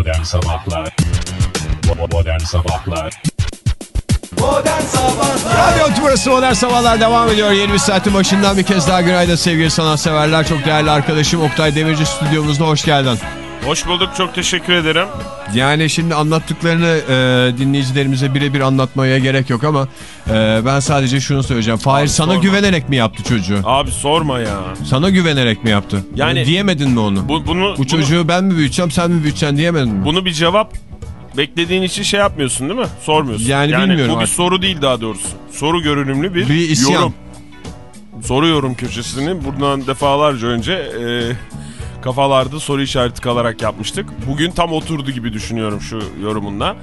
Modern Sabahlar Modern Sabahlar Modern Sabahlar Radyo Tümrüt'ü Modern Sabahlar devam ediyor. Yeni bir saatin başından bir kez daha günaydın sevgili sanatseverler. Çok değerli arkadaşım Oktay Demirci stüdyomuzda hoş geldin. Hoş bulduk çok teşekkür ederim. Yani şimdi anlattıklarını e, dinleyicilerimize birebir anlatmaya gerek yok ama e, ben sadece şunu söyleyeceğim. Fahir sana sorma. güvenerek mi yaptı çocuğu? Abi sorma ya. Sana güvenerek mi yaptı? Yani- Bunu diyemedin mi onu? Bu, bunu, Bu çocuğu ben mi büyüteceğim sen mi büyüteceksin diyemedin mi? bunu, bunu bir cevap beklediğin için şey yapmıyorsun değil mi? Sormuyorsun. Yani bilmiyorum Bu bir soru değil daha doğrusu. Soru görünümlü bir, Bir isyan. yorum. Soru yorum köşesini buradan defalarca önce e, kafalarda soru işareti kalarak yapmıştık. Bugün tam oturdu gibi düşünüyorum şu yorumunla.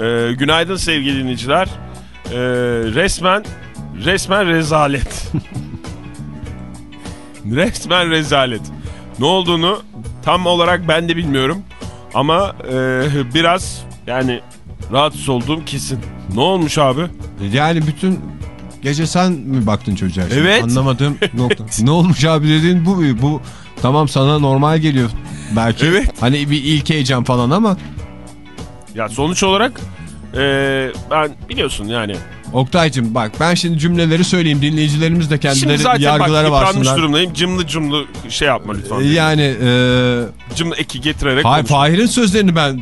E, günaydın sevgili dinleyiciler. E, resmen resmen rezalet. resmen rezalet. Ne olduğunu tam olarak ben de bilmiyorum. Ama e, biraz yani rahatsız olduğum kesin. Ne olmuş abi? Yani bütün gece sen mi baktın çocuğa? Şimdi Evet. Anlamadığım nokta. Ne olmuş abi dediğin bu? Bu tamam sana normal geliyor belki. Evet. Hani bir ilk heyecan falan ama Ya sonuç olarak e, ben biliyorsun yani. Oktay'cım bak ben şimdi cümleleri söyleyeyim dinleyicilerimiz de Şimdi kendileri zaten bak yargılara varsınlar. durumdayım. Cımlı cımlı şey yapma lütfen. Yani e, Cımlı eki getirerek Hayır. Fahir'in sözlerini ben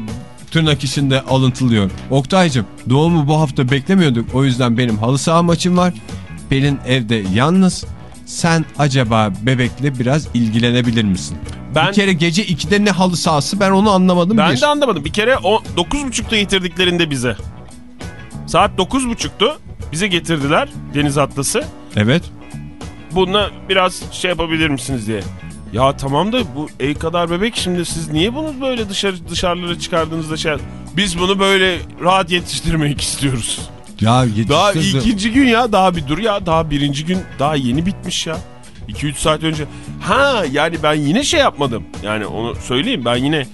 tırnak içinde alıntılıyorum. Oktay'cım doğumu bu hafta beklemiyorduk. O yüzden benim halı saha maçım var. Pelin evde yalnız. Sen acaba bebekle biraz ilgilenebilir misin? Ben- Bir kere gece 2'de ne halı sahası ben onu anlamadım. Ben bir. de anlamadım. Bir kere o 9.30'da getirdiklerinde bize. Saat 9.30'tu. Bize getirdiler deniz atlası. Evet. Bununla biraz şey yapabilir misiniz diye. Ya tamam da bu el kadar bebek şimdi siz niye bunu böyle dışarı dışarılara çıkardığınızda şey... Biz bunu böyle rahat yetiştirmek istiyoruz. Ya Daha ikinci gün ya daha bir dur ya daha birinci gün daha yeni bitmiş ya. 2-3 saat önce. Ha yani ben yine şey yapmadım. Yani onu söyleyeyim ben yine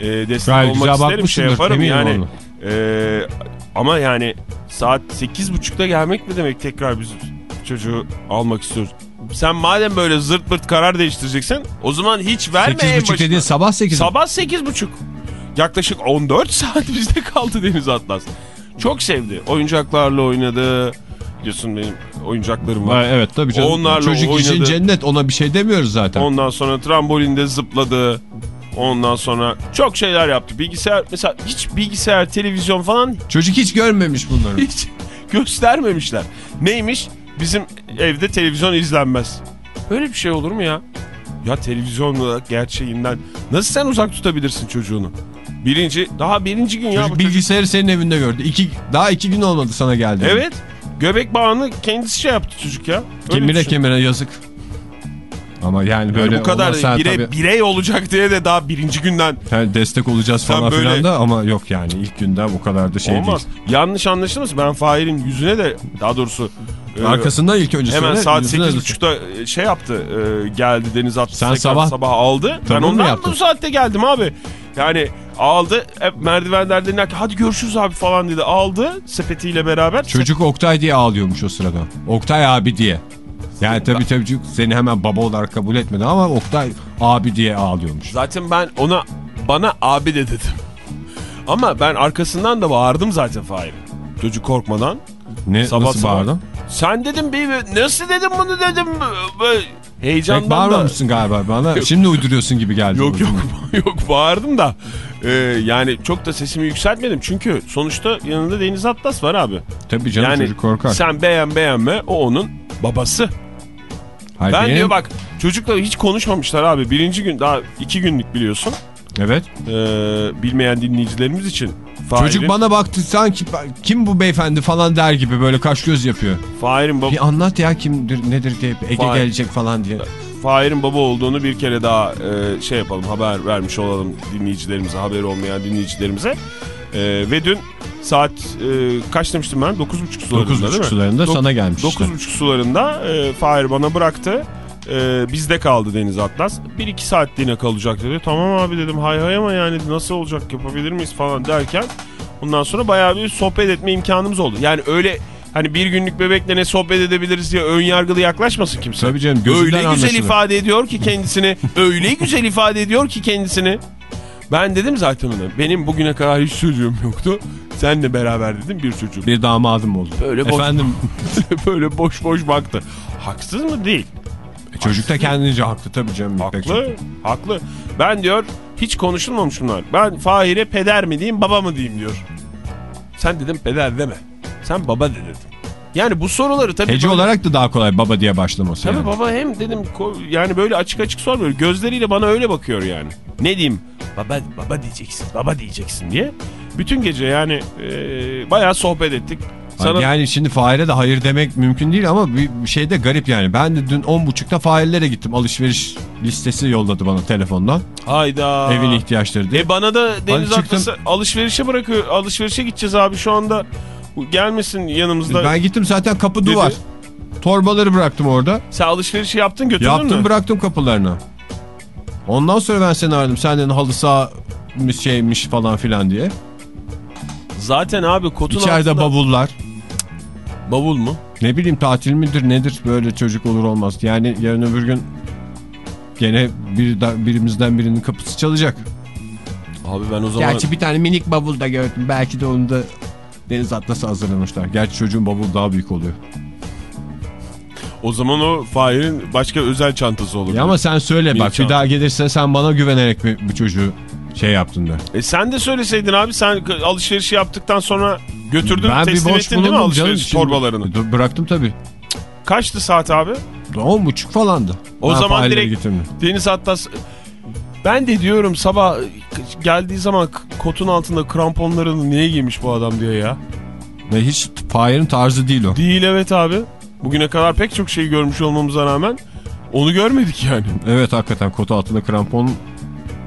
e, destek Gayet olmak isterim şey yaparım yani. onu. E, ama yani saat 8.30'da gelmek ne demek tekrar biz çocuğu almak istiyoruz. Sen madem böyle zırt pırt karar değiştireceksen o zaman hiç verme en 8.30 başına. dediğin sabah 8. Sabah 8.30. Yaklaşık 14 saat bizde kaldı Deniz Atlas. Çok sevdi. Oyuncaklarla oynadı. Biliyorsun benim oyuncaklarım var. Ha, evet tabii canım. Onlarla Çocuk için oynadı. cennet ona bir şey demiyoruz zaten. Ondan sonra trambolinde zıpladı. Ondan sonra çok şeyler yaptı. Bilgisayar mesela hiç bilgisayar, televizyon falan Çocuk hiç görmemiş bunları. hiç göstermemişler. Neymiş? Bizim evde televizyon izlenmez. Böyle bir şey olur mu ya? Ya televizyon gerçeğinden nasıl sen uzak tutabilirsin çocuğunu? Birinci, daha birinci gün ya. Çocuk çocuk. bilgisayarı senin evinde gördü. İki, daha iki gün olmadı sana geldi. Evet. Göbek bağını kendisi şey yaptı çocuk ya. Öyle Kemire düşün. kemire yazık. Ama yani Yani böyle bu kadar bire, tabii- birey olacak diye de daha birinci günden Yani destek olacağız falan böyle- filan da ama yok yani ilk günden bu kadar da şey olmaz. Yanlış anlaşılmasın. Ben Fahir'in yüzüne de daha doğrusu e, değil. Arkasından ilk önce hemen saat yüzüne de- 8.30'da şey yaptı. e, geldi deniz attı. Sen sabah- sabah aldı. Ben Tamam mı ondan bu saatte geldim abi. Yani aldı hep merdivenlerden inerken hadi görüşürüz abi falan dedi. Aldı sepetiyle beraber. Çocuk Oktay diye ağlıyormuş o sırada. Oktay abi diye. Yani tabii tabii çocuk seni hemen baba olarak kabul etmedi ama Oktay abi diye ağlıyormuş. Zaten ben ona bana abi de dedim. Ama ben arkasından da bağırdım zaten Fahir. Çocuk korkmadan. Ne Sabah nasıl sabah. bağırdın? Sen dedim bir nasıl dedim bunu dedim. Böyle Pek heyecandan da. bağırmamışsın galiba bana. Şimdi uyduruyorsun gibi geldi. Yok yok yok bağırdım da. Ee, yani çok da sesimi yükseltmedim. Çünkü sonuçta yanında Deniz Atlas var abi. Tabii canım yani çocuk korkar. sen beğen beğenme o onun babası. Hayır, ben benim- diyor bak çocukla hiç konuşmamışlar abi. Birinci gün daha iki günlük biliyorsun. Evet. Ee, bilmeyen dinleyicilerimiz için. Fahir'in, Çocuk bana baktı sanki kim bu beyefendi falan der gibi böyle kaş göz yapıyor. Fahir'in, bab Bir anlat ya kimdir nedir diye Ege Fahir. gelecek falan diye. Fahir'in baba olduğunu bir kere daha e, şey yapalım haber vermiş olalım dinleyicilerimize haberi olmayan dinleyicilerimize. E, ve dün saat e, kaç demiştim ben 9.30 sularında değil 9.30 mi? sularında Dok- sana gelmiş işte. 9.30 sularında e, Fahir bana bıraktı. E, bizde kaldı Deniz Atlas. 1-2 saatliğine kalacak dedi. Tamam abi dedim hay hay ama yani nasıl olacak yapabilir miyiz falan derken ondan sonra bayağı bir sohbet etme imkanımız oldu. Yani öyle hani bir günlük bebekle ne sohbet edebiliriz diye ön yargılı yaklaşmasın kimse. Tabii canım, gözünden Öyle güzel anlaşılır. ifade ediyor ki kendisini. öyle güzel ifade ediyor ki kendisini. Ben dedim zaten ona. Benim bugüne kadar hiç çocuğum yoktu. Senle beraber dedim bir çocuğum. Bir damadım oldu. Böyle boş, Efendim böyle boş boş baktı. Haksız mı? Değil. Çocuk da kendince haklı tabii canım. Haklı. Haklı. Ben diyor hiç konuşulmamış bunlar. Ben Fahir'e peder mi diyeyim baba mı diyeyim diyor. Sen dedim peder deme. Sen baba de dedim. Yani bu soruları tabii... Hece böyle- olarak da daha kolay baba diye başlaması. Tabii yani. baba hem dedim yani böyle açık açık sormuyor. Gözleriyle bana öyle bakıyor yani. Ne diyeyim? Baba baba diyeceksin. Baba diyeceksin diye. Bütün gece yani e, bayağı sohbet ettik. Sana Yani şimdi Fahir'e de hayır demek mümkün değil ama bir şey de garip yani. Ben de dün 10.30'da Fahir'lere gittim. Alışveriş listesi yolladı bana telefondan. hayda. Evin ihtiyaçları diye. E bana da Deniz. Atlası alışverişe bırakıyor. Alışverişe gideceğiz abi şu anda. Gelmesin yanımızda. Ben gittim zaten kapı Dedi. duvar. Torbaları bıraktım orada. Sen alışverişi yaptın götürdün Yaptım mü? bıraktım kapılarına. Ondan sonra ben seni aradım. Senden halı saha şeymiş falan filan diye. Zaten abi kotun İçeride altında... bavullar. Bavul mu? Ne bileyim tatil midir nedir böyle çocuk olur olmaz. Yani yarın öbür gün gene bir, birimizden birinin kapısı çalacak. Abi ben o zaman... Gerçi bir tane minik bavul da gördüm. Belki de onu da deniz atlası hazırlamışlar. Gerçi çocuğun bavul daha büyük oluyor. O zaman o Fahir'in başka özel çantası olur. Ya ama sen söyle Minik bak bir çanta. daha gelirse sen bana güvenerek mi bu çocuğu şey yaptın da. E sen de söyleseydin abi sen alışverişi yaptıktan sonra götürdün Ben bir teslim boş ettin değil mi canım. alışveriş Şimdi- torbalarını? Dur, Bıraktım tabii. Kaçtı saat abi? On buçuk falandı. O Ben zaman direkt getirdim. Deniz Atlas... Ben de diyorum sabah geldiği zaman kotun altında kramponlarını niye giymiş bu adam diye ya. Ve hiç Fahir'in tarzı değil o. Değil evet abi. Bugüne kadar pek çok şey görmüş olmamıza rağmen onu görmedik yani. Evet hakikaten kot altında krampon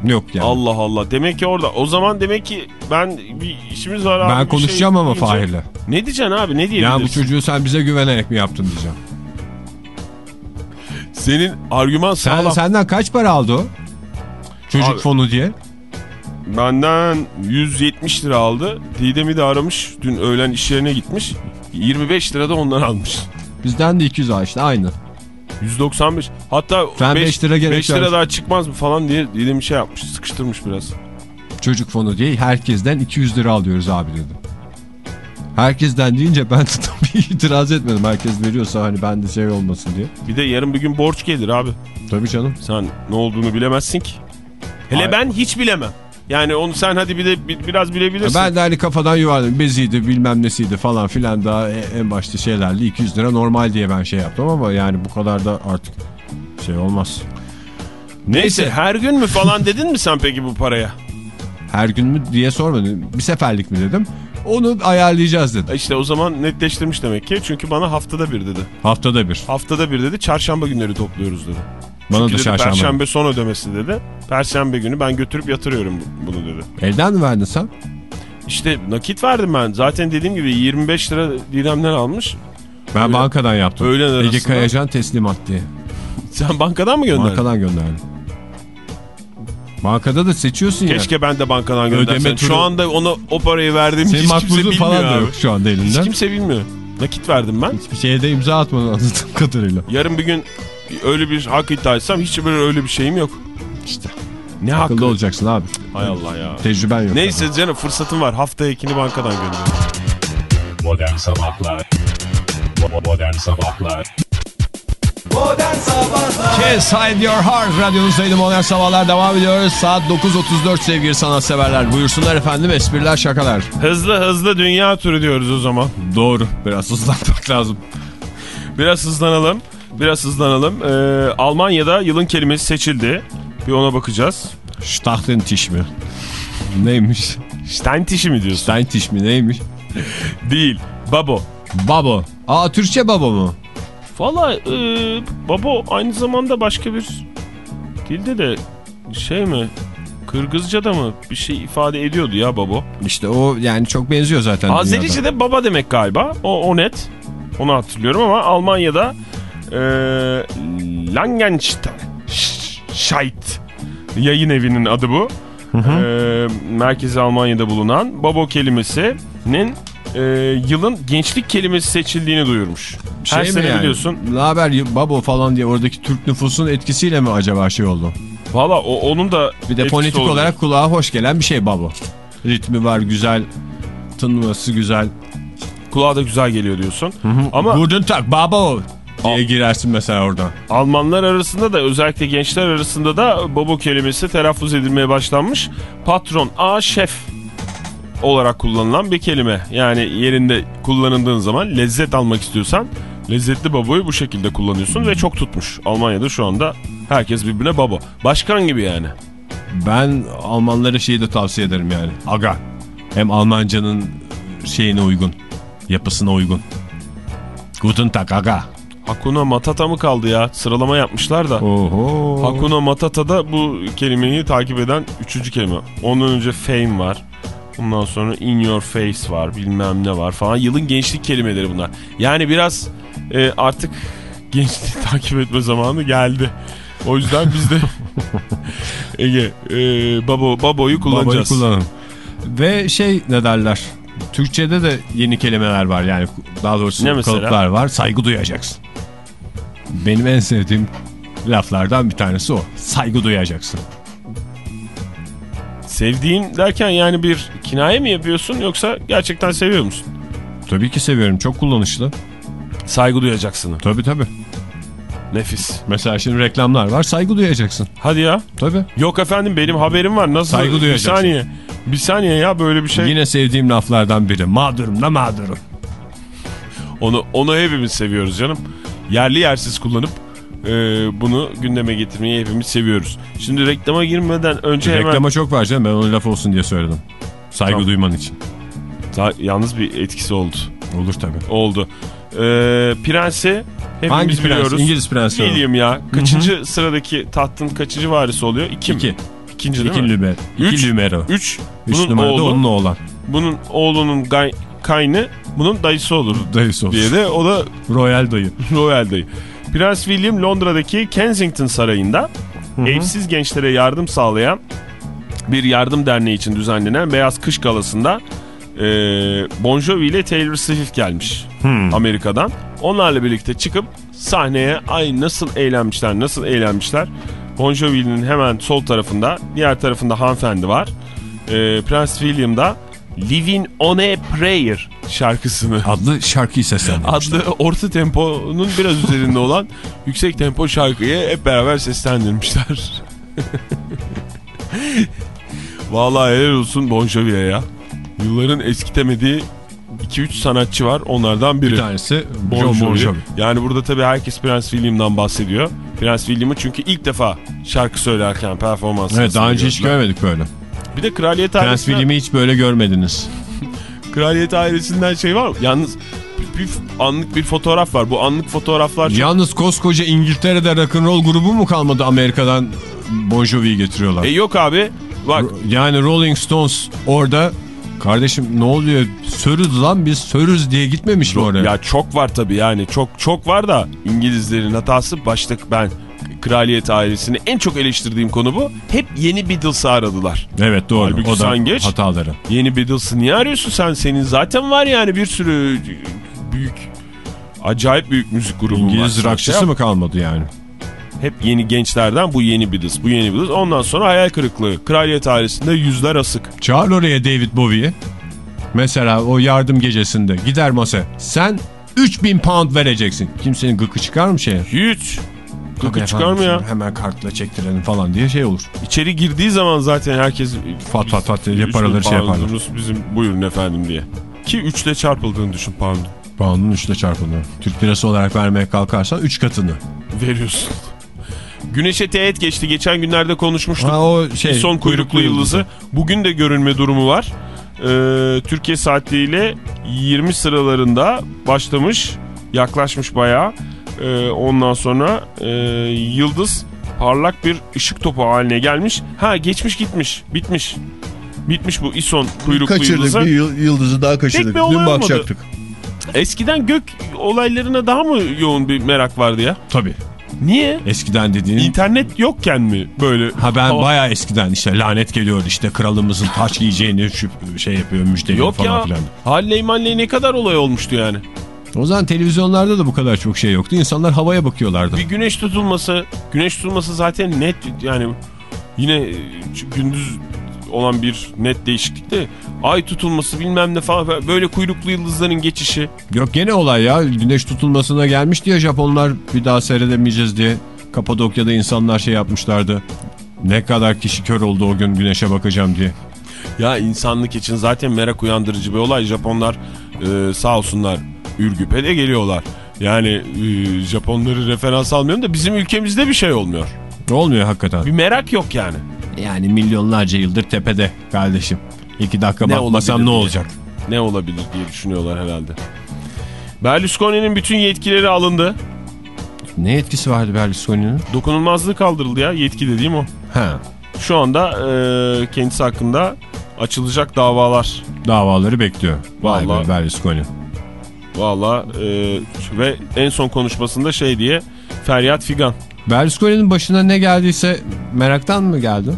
yok yani. Allah Allah. Demek ki orada. O zaman demek ki ben bir işimiz var abi. ben bir konuşacağım şey ama Fahir'le. Ne diyeceksin abi? Ne diyebilirsin? Ya bu çocuğu sen bize güvenerek mi yaptın diyeceğim. Senin argüman Sen, sağlam. senden kaç para aldı o? Çocuk Abi- fonu diye. Benden 170 lira aldı. Didem'i de aramış. Dün öğlen iş yerine gitmiş. 25 lira da ondan almış. Bizden de 200 al işte aynı. 195. Hatta Sen 5 beş lira gerek 5 lira daha çıkmaz mı falan diye Didem şey yapmış. Sıkıştırmış biraz. Çocuk fonu diye herkesten 200 lira alıyoruz abi dedim. Herkesten deyince ben de tabii itiraz etmedim. Herkes veriyorsa hani bende şey olmasın diye. Bir de yarın bir gün borç gelir abi. Tabii canım. Sen ne olduğunu bilemezsin ki. Hele Hayır. ben hiç bilemem. Yani onu sen hadi bir de bir- biraz bilebilirsin. Ben de hani kafadan yuvarladım. Beziydi bilmem nesiydi falan filan daha e- en başta şeylerle 200 lira normal diye ben şey yaptım ama yani bu kadar da artık şey olmaz. Neyse her gün mü falan dedin mi sen peki bu paraya? Her gün mü diye sormadım. Bir seferlik mi dedim. Onu ayarlayacağız dedi. İşte o zaman netleştirmiş demek ki. Çünkü bana haftada bir dedi. Haftada bir. Haftada bir dedi. Çarşamba günleri topluyoruz dedi. Bana Çünkü da dedi. Perşembe son ödemesi dedi. Perşembe günü ben götürüp yatırıyorum bunu dedi. Elden mi verdin sen? İşte nakit verdim ben. Zaten dediğim gibi 25 lira diremler almış. Ben Öyle- bankadan yaptım. öğlen Ege arasında- Kayacan teslimat diye. Sen bankadan mı gönderdin? Bankadan gönderdim. Bankada da seçiyorsun ya. Keşke ben de bankadan Ödeme göndersem. Şu turu- anda ona o parayı verdiğim Senin hiç kimse bilmiyor falan da yok şu anda Hiç elinden. kimse bilmiyor. Nakit verdim ben. Hiçbir şeye de imza atmadın anladığım kadarıyla. Yarın bir gün öyle bir hak iddia etsem hiç böyle öyle bir şeyim yok. İşte. Ne Akıllı hakkı? olacaksın abi. Hay Allah ya. Tecrüben yok. Neyse canım fırsatım var. Haftaya ikini bankadan gönderiyorum. Modern Sabahlar Modern Sabahlar Modern Sabahlar Kiss Hide Your Heart radyonuzdaydı modern sabahlar devam ediyoruz. Saat 9.34 sevgili sanatseverler. Buyursunlar efendim espriler şakalar. Hızlı hızlı dünya turu diyoruz o zaman. Doğru biraz hızlanmak lazım. Biraz hızlanalım. Biraz hızlanalım. Ee, Almanya'da yılın kelimesi seçildi. Bir ona bakacağız. Stachtentisch mi? Neymiş? Steintişi mi diyorsun? Steintich mi neymiş? Değil. Babo. Babo. Aa Türkçe babo mu? Valla e, babo aynı zamanda başka bir dilde de şey mi? Kırgızca'da mı bir şey ifade ediyordu ya babo. İşte o yani çok benziyor zaten. dünyada. Azerice'de baba demek galiba. O, o net. Onu hatırlıyorum ama Almanya'da e, Langenstein yayın evinin adı bu. E, merkezi Almanya'da bulunan babo kelimesinin e, yılın gençlik kelimesi seçildiğini duyurmuş. Her Şey mi sene yani? biliyorsun. Ne haber babo falan diye oradaki Türk nüfusun etkisiyle mi acaba şey oldu? Valla onun da Bir de fonetik olabilir. olarak kulağa hoş gelen bir şey babo. Ritmi var güzel, tınlaması güzel. Kulağa da güzel geliyor diyorsun. Ama Gurdun tak babo diye girersin mesela oradan. Almanlar arasında da özellikle gençler arasında da babo kelimesi telaffuz edilmeye başlanmış. Patron, a şef olarak kullanılan bir kelime. Yani yerinde kullanıldığın zaman lezzet almak istiyorsan lezzetli baboyu bu şekilde kullanıyorsun ve çok tutmuş. Almanya'da şu anda herkes birbirine babo. Başkan gibi yani. Ben Almanlara şeyi de tavsiye ederim yani. Aga. Hem Almancanın şeyine uygun. Yapısına uygun. Guten Tag aga. Hakuna Matata mı kaldı ya? Sıralama yapmışlar da. Oho. Hakuna Matata'da bu kelimeyi takip eden üçüncü kelime. Ondan önce fame var. Ondan sonra in your face var bilmem ne var falan. Yılın gençlik kelimeleri bunlar. Yani biraz e, artık gençliği takip etme zamanı geldi. O yüzden biz de Ege e, babo, baboyu kullanacağız. kullanın. Ve şey ne derler? Türkçe'de de yeni kelimeler var yani daha doğrusu Ne mesela? kalıplar var. Saygı duyacaksın. Benim en sevdiğim laflardan bir tanesi o. Saygı duyacaksın. Sevdiğin derken yani bir kinaye mi yapıyorsun yoksa gerçekten seviyor musun? Tabii ki seviyorum. Çok kullanışlı. Saygı duyacaksın. Tabii tabii. Nefis. Mesela şimdi reklamlar var. Saygı duyacaksın. Hadi ya. Tabii. Yok efendim benim haberim var. Nasıl? Saygı Bir duyacaksın. saniye. Bir saniye ya böyle bir şey. Yine sevdiğim laflardan biri. Mağdurum da mağdurum. Onu onu hepimiz seviyoruz canım. Yerli yersiz kullanıp e, bunu gündeme getirmeyi hepimiz seviyoruz. Şimdi reklama girmeden önce hemen Reklama çok var canım. Ben onu laf olsun diye söyledim. Saygı Tamam. duyman için. Ta- yalnız bir etkisi oldu. Olur tabii. Oldu. E, prensi hepimiz Hangi prens? biliyoruz. İngiliz prensi. William ya. Kaçıncı sıradaki tahtın kaçıncı varisi oluyor? İki, mi? İki. İkinci değil İki mi? Üç. İki lümero. Üç. Üç Bunun numarada oğlu, onun oğlan. bunun oğlunun gay- kaynı bunun dayısı olur Dayısı olsun. diye de o da Royal dayı. Royal Dayı. Prens William Londra'daki Kensington Sarayı'nda evsiz gençlere yardım sağlayan bir yardım derneği için düzenlenen Beyaz Kış Galası'nda e, Bon Jovi ile Taylor Swift gelmiş Amerika'dan. Onlarla birlikte çıkıp sahneye ay nasıl eğlenmişler nasıl eğlenmişler. Bon Jovi'nin hemen sol tarafında diğer tarafında hanımefendi var. E, Prens William da Living on a Prayer şarkısını Adlı şarkıyı seslendirmişler. adlı orta temponun biraz üzerinde olan yüksek tempo şarkıyı hep beraber seslendirmişler. Vallahi helal olsun Bon Jovi'ye ya. Yılların eskitemediği 2-3 sanatçı var onlardan biri. Bir tanesi Bon John Bon Jovi. Jovi. Yani burada tabii herkes Prens William'dan bahsediyor. Prens William'ı çünkü ilk defa şarkı söylerken performans Evet daha önce hiç görmedik böyle. Bir de kraliyet Prens ailesinden, William'i hiç böyle görmediniz. kraliyet ailesinden şey var mı? Yalnız bir, bir anlık bir fotoğraf var. Bu anlık fotoğraflar çok Yalnız koskoca İngiltere'de rock'n'roll grubu mu kalmadı Amerika'dan Bon Jovi'yi getiriyorlar? E yok abi. Bak Yani Rolling Stones orada kardeşim ne oluyor sörüz lan biz sörüz diye gitmemiş mi oraya? ya çok var tabii yani çok çok var da İngilizlerin hatası başta ben kraliyet ailesini en çok eleştirdiğim konu bu. Hep yeni Beatles'ı aradılar. evet doğru Halbuki o da sen geç. hataları. Yeni Beatles'ı niye arıyorsun sen? Senin zaten var yani bir sürü büyük acayip büyük müzik grubu var. İngiliz rockçısı mı kalmadı yani? Hep yeni gençlerden bu yeni Beatles, bu yeni Beatles. Ondan sonra hayal kırıklığı. Kraliyet ailesinde yüzler asık. Çağır oraya David Bowie'yi. Mesela o yardım gecesinde gider masa. Sen 3000 pound vereceksin. Kimsenin gıkı çıkar mı şeye? Hiç. Gıkı çıkar mı ya? Hemen kartla çektirelim falan diye şey olur. İçeri girdiği zaman zaten herkes Fat fat fat diye paraları şey yaparlar. bizim buyurun efendim diye. Ki üçle çarpıldığını düşün pound. Pound'un üçte çarpılıyor. Türk lirası olarak vermeye kalkarsan 3 katını. Veriyorsun. Güneşe teğet geçti. Geçen günlerde konuşmuştuk. Ha, o şey, son kuyruklu yıldızı. Bugün de görünme durumu var. Ee, Türkiye saatiyle 20 sıralarında başlamış. Yaklaşmış bayağı. Ee, ondan sonra e, yıldız parlak bir ışık topu haline gelmiş. Ha geçmiş gitmiş. Bitmiş. Bitmiş bu İson kuyruklu Kaçırdık yıldızı. bir yıl- yıldızı daha kaçırdık. Bir Dün bakacaktık. Eskiden gök olaylarına daha mı yoğun bir merak vardı ya? Tabii. Niye? Eskiden dediğin... İnternet yokken mi böyle? Ha ben Hava- bayağı eskiden işte lanet geliyor işte kralımızın taç giyeceğini şey yapıyor müjdeliyor Yok falan ya. filan. Halley malley ne kadar olay olmuştu yani. O zaman televizyonlarda da bu kadar çok şey yoktu. İnsanlar havaya bakıyorlardı. Bir güneş tutulması, güneş tutulması zaten net yani yine gündüz olan bir net değişiklik de ay tutulması bilmem ne falan böyle kuyruklu yıldızların geçişi. Yok gene olay ya. Güneş tutulmasına gelmişti ya Japonlar bir daha seyredemeyeceğiz diye. Kapadokya'da insanlar şey yapmışlardı. Ne kadar kişi kör oldu o gün güneşe bakacağım diye. Ya insanlık için zaten merak uyandırıcı bir olay. Japonlar e, sağ olsunlar Ürgüp'e de geliyorlar. Yani e, Japonları referans almıyorum da bizim ülkemizde bir şey olmuyor. Olmuyor hakikaten. Bir merak yok yani. Yani milyonlarca yıldır tepede kardeşim. İki dakika Ne bakmasam ne diye. olacak? Ne olabilir diye düşünüyorlar herhalde. Berlusconi'nin bütün yetkileri alındı. Ne etkisi vardı Berlusconi'nin? Dokunulmazlığı kaldırıldı ya. Yetki dediğim o. Ha, Şu anda e, kendisi hakkında açılacak davalar. davaları bekliyor. Vay Vallahi. be Berlusconi. Valla e, ve en son konuşmasında şey diye feryat figan. Berlusconi'nin başına ne geldiyse meraktan mı geldi?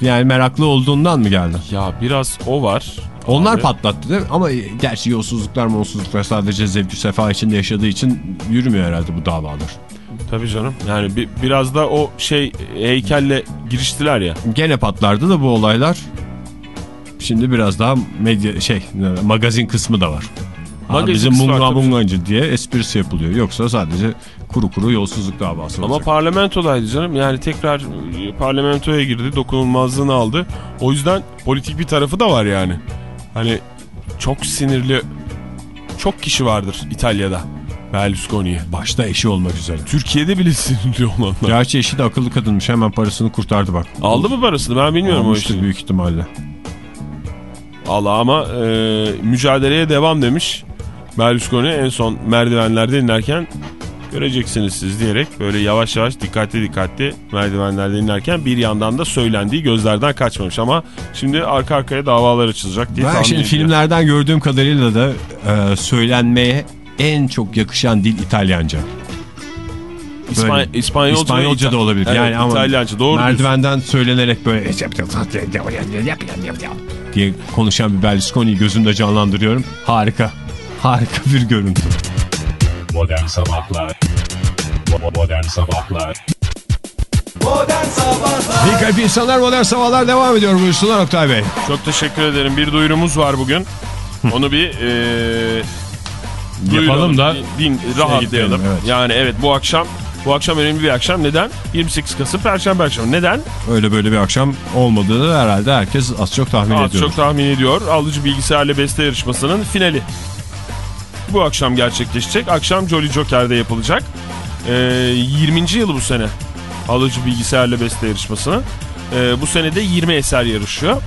Yani meraklı olduğundan mı geldi? Ya biraz o var. Onlar Abi. patlattı değil mi? Ama gerçi yolsuzluklar monsuzluklar sadece zevkü sefa içinde yaşadığı için yürümüyor herhalde bu davalar. Tabii canım. Yani bi- biraz da o şey heykelle giriştiler ya. Gene patlardı da bu olaylar. Şimdi biraz daha medya şey magazin kısmı da var. Magazin bizim tabii. bungancı diye esprisi yapılıyor. Yoksa sadece kuru kuru yolsuzluk davası Ama olacak. parlamentodaydı canım. Yani tekrar e, parlamentoya girdi. Dokunulmazlığını aldı. O yüzden politik bir tarafı da var yani. Hani çok sinirli çok kişi vardır İtalya'da. Berlusconi'ye. Başta eşi olmak üzere. Türkiye'de bile sinirli olanlar. Gerçi eşi de akıllı kadınmış. Hemen parasını kurtardı bak. Aldı mı parasını ben bilmiyorum o Almıştır işi. büyük ihtimalle. Allah ama e, mücadeleye devam demiş. Berlusconi en son merdivenlerde inerken göreceksiniz siz diyerek böyle yavaş yavaş dikkatli dikkatli merdivenlerde inerken bir yandan da söylendiği gözlerden kaçmamış ama şimdi arka arkaya davalar açılacak diye Ben şimdi filmlerden gördüğüm kadarıyla da e, söylenmeye en çok yakışan dil İtalyanca. İspan- Böyle- İspanyolca, İspanyolca ve da olabilir. Evet, yani İtalyanca doğru diyorsun. merdivenden söylenerek böyle diye konuşan bir Berlusconi'yi gözümde canlandırıyorum. Harika. Harika bir görüntü. Modern Sabahlar Modern Sabahlar Modern Sabahlar İyi kalp insanlar modern sabahlar devam ediyor buyursunlar Oktay Bey. Çok teşekkür ederim. Bir duyurumuz var bugün. Onu bir e, Yapalım duyuralım, da din, din, rahatlayalım. gitmeyelim, evet. Yani evet bu akşam bu akşam önemli bir akşam. Neden? 28 Kasım Perşembe akşamı. Neden? öyle böyle bir akşam olmadığını herhalde herkes az çok tahmin Az ediyor. çok tahmin ediyor. Alıcı bilgisayarla beste yarışmasının finali. Bu akşam gerçekleşecek. Akşam Jolly Joker'de yapılacak. Ee, 20. yılı bu sene. Alıcı bilgisayarla beste yarışmasını. Ee, bu sene de 20 eser yarışıyor.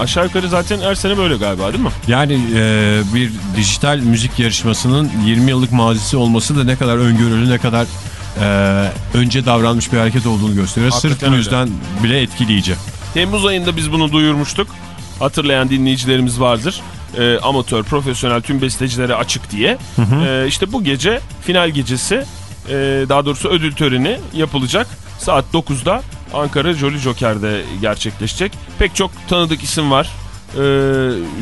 Aşağı yukarı zaten her sene böyle galiba değil mi? Yani e, bir dijital müzik yarışmasının 20 yıllık mazisi olması da ne kadar öngörülü ne kadar e, önce davranmış bir hareket olduğunu gösteriyor. Sırf Hakikaten bu öyle. yüzden bile etkileyici. Temmuz ayında biz bunu duyurmuştuk. Hatırlayan dinleyicilerimiz vardır. Ee, amatör, profesyonel tüm bestecilere açık diye. Ee, işte bu gece final gecesi e, daha doğrusu ödül töreni yapılacak. Saat 9'da Ankara Jolly Joker'de gerçekleşecek. Pek çok tanıdık isim var. Ee,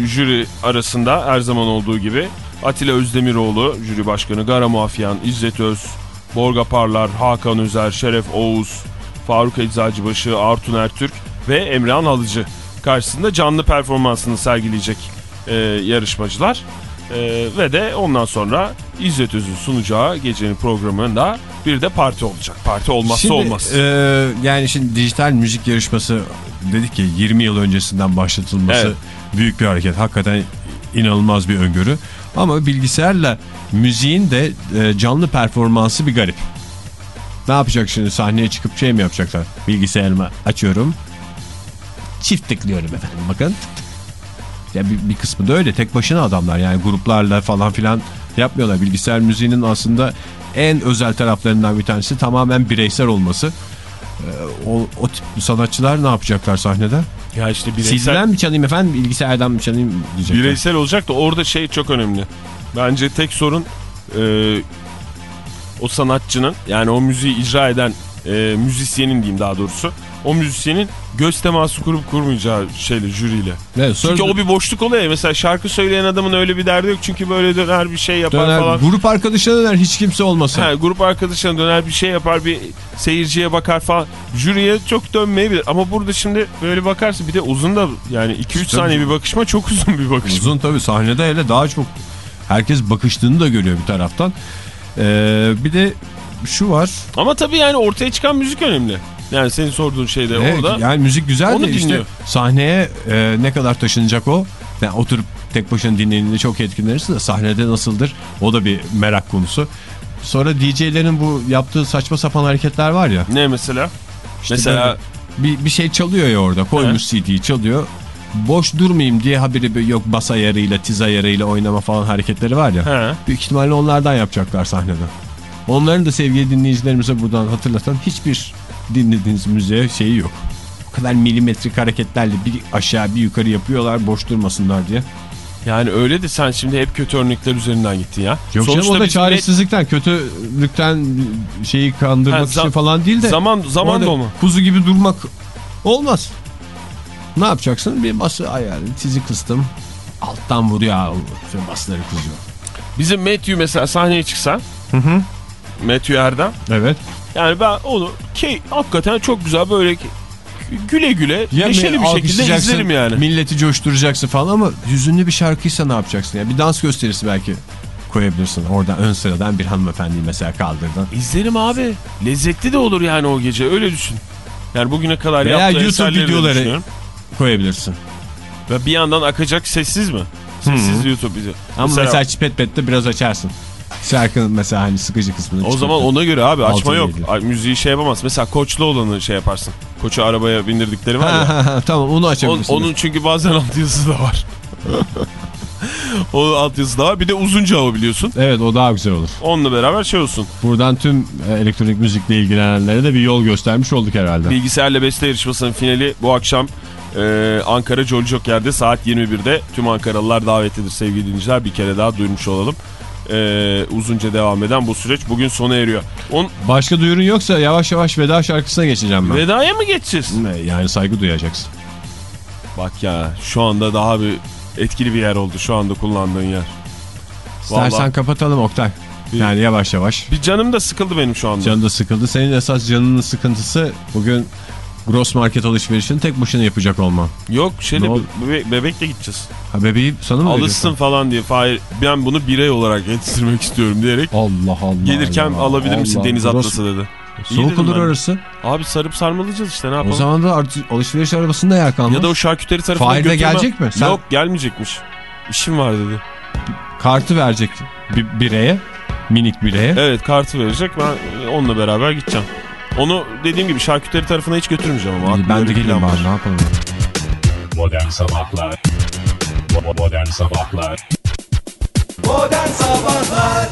jüri arasında her zaman olduğu gibi. Atilla Özdemiroğlu, jüri başkanı, Gara Muafyan, İzzet Öz, Borga Parlar, Hakan Özer, Şeref Oğuz, Faruk Eczacıbaşı, Artun Ertürk ve Emrah Halıcı karşısında canlı performansını sergileyecek e, yarışmacılar. E, ve de ondan sonra İzzet Öz'ün sunacağı gecenin programında bir de parti olacak. Parti olmazsa Şimdi, olmaz. e, yani şimdi dijital müzik yarışması dedik ki 20 yıl öncesinden başlatılması Evet. büyük bir hareket. Hakikaten inanılmaz bir öngörü. Ama bilgisayarla müziğin de e, canlı performansı bir garip. Ne yapacak şimdi sahneye çıkıp şey mi yapacaklar? Bilgisayarımı açıyorum. Çift tıklıyorum efendim bakın. Ya bir, bir kısmı da öyle tek başına adamlar yani gruplarla falan filan yapmıyorlar. Bilgisayar müziğinin aslında en özel taraflarından bir tanesi tamamen bireysel olması. Ee, o, o tip sanatçılar ne yapacaklar sahnede? ya işte bireysel, Sizden mi çalayım efendim bilgisayardan mı çalayım diyecekler. bireysel olacak da orada şey çok önemli. Bence tek sorun e, o sanatçının yani o müziği icra eden e, müzisyenin diyeyim daha doğrusu o müzisyenin göz teması kurup kurmayacağı şeyle jüriyle. Evet, sonra Çünkü o bir boşluk oluyor ya. Mesela şarkı söyleyen adamın öyle bir derdi yok. Çünkü böyle döner bir şey yapar döner, falan. grup arkadaşına döner hiç kimse olmasa. Ha, grup arkadaşına döner bir şey yapar bir seyirciye bakar falan. Jüriye çok dönmeyebilir. Ama burada şimdi böyle bakarsın bir de uzun da yani 2-3 Tabii. saniye bir bakışma çok uzun bir bakışma. Uzun tabii sahnede hele daha çok herkes bakıştığını da görüyor bir taraftan. Ee, bir de şu var. Ama tabii yani ortaya çıkan müzik önemli. Yani senin sorduğun şeyde Evet, orada. yani müzik güzel Onu de işte dinliyor. sahneye e, ne kadar taşınacak o. Yani oturup tek başına dinlediğinde çok etkilenirsin de sahnede nasıldır o da bir merak konusu. Sonra DJ'lerin bu yaptığı saçma sapan hareketler var ya. Ne mesela? işte Mesela bir, bir şey çalıyor ya orada koymuş CD'yi çalıyor. Boş durmayayım diye haberi yok bas ayarıyla tiz ayarıyla oynama falan hareketleri var ya. he. Büyük ihtimalle onlardan yapacaklar sahnede. Onların da sevgili dinleyicilerimize buradan hatırlatan hiçbir dinlediğiniz müziğe şeyi yok. O kadar milimetrik hareketlerle bir aşağı bir yukarı yapıyorlar boş durmasınlar diye. Yani öyle de sen şimdi hep kötü örnekler üzerinden gittin ya. Yok canım o da çaresizlikten, kötülükten şeyi kandırmak Ha, için falan değil de. Zaman zaman da mı? Kuzu gibi durmak olmaz. Ne yapacaksın? Bir bası ayarı, tizi kıstım. Alttan vuruyor abi. Basları kızıyor. Bizim Matthew mesela sahneye çıksa. Matthew Erdem. Evet. Yani ben onu ki hakikaten çok güzel böyle güle güle Ya neşeli bir şekilde izlerim yani. Milleti coşturacaksın falan ama hüzünlü bir şarkıysa ne yapacaksın? Ya bir dans gösterisi belki koyabilirsin. Orada ön sıradan bir hanımefendiyi mesela kaldırdın. İzlerim abi. Lezzetli de olur yani o gece öyle düşün. Yani bugüne kadar Veya yaptığı YouTube videoları koyabilirsin. Ve bir yandan akacak sessiz mi? Sessiz YouTube video. Ama mesela, çipet pette biraz açarsın. Şarkının mesela hani sıkıcı kısmını. o zaman ona göre abi açma yok. Ay, müziği şey yapamaz. Mesela koçlu olanı şey yaparsın. Koçu arabaya bindirdikleri var ya. Tamam onu On- açabilirsin. onun çünkü bazen altyazısı da var. o altyazısı da var. Bir de uzunca o biliyorsun. Evet o daha güzel olur. Onunla beraber şey olsun. Buradan tüm e, elektronik müzikle ilgilenenlere de bir yol göstermiş olduk herhalde. Bilgisayarla beste yarışmasının finali bu akşam e, Ankara Jolly Joker'de saat 21'de tüm Ankaralılar davetlidir sevgili dinleyiciler. Bir kere daha duyurmuş olalım. E, uzunca devam eden bu süreç bugün sona eriyor. On, Başka duyurun yoksa yavaş yavaş veda şarkısına geçeceğim ben. vedaya mı geçeceğiz? Ne, Yani saygı duyacaksın. Bak ya şu anda daha bir etkili bir yer oldu şu anda kullandığın yer. İstersen Vallahi. kapatalım Oktay. Yani yavaş yavaş. Bir canım da sıkıldı benim şu anda. Canı da sıkıldı. Senin esas canının sıkıntısı bugün gross market alışverişini tek başına yapacak olman. Yok şeyle Ne oldu? bebe- bebekle gideceğiz. Ha bebeği sana mı Alışsın falan diye. Fahir, ben bunu birey olarak yetiştirmek istiyorum diyerek. Allah Allah. Gelirken Allah, alabilir misin Allah. deniz Gross- atlası dedi. Soğuk olur ben. orası. Abi sarıp sarmalayacağız işte ne yapalım. O zaman da alışveriş arabasında yer kalmaz. Ya da o şarküteri tarafına Fahir de götürmem. gelecek mi? Sen- Yok gelmeyecekmiş. İşim var dedi. Kartı verecek bir bireye. Minik bireye. Evet kartı verecek ben onunla beraber gideceğim. Onu dediğim gibi şarküteri tarafına hiç götürmeyeceğim ama. Ben de geleyim bari ne yapalım. Modern Sabahlar Modern Sabahlar Modern Sabahlar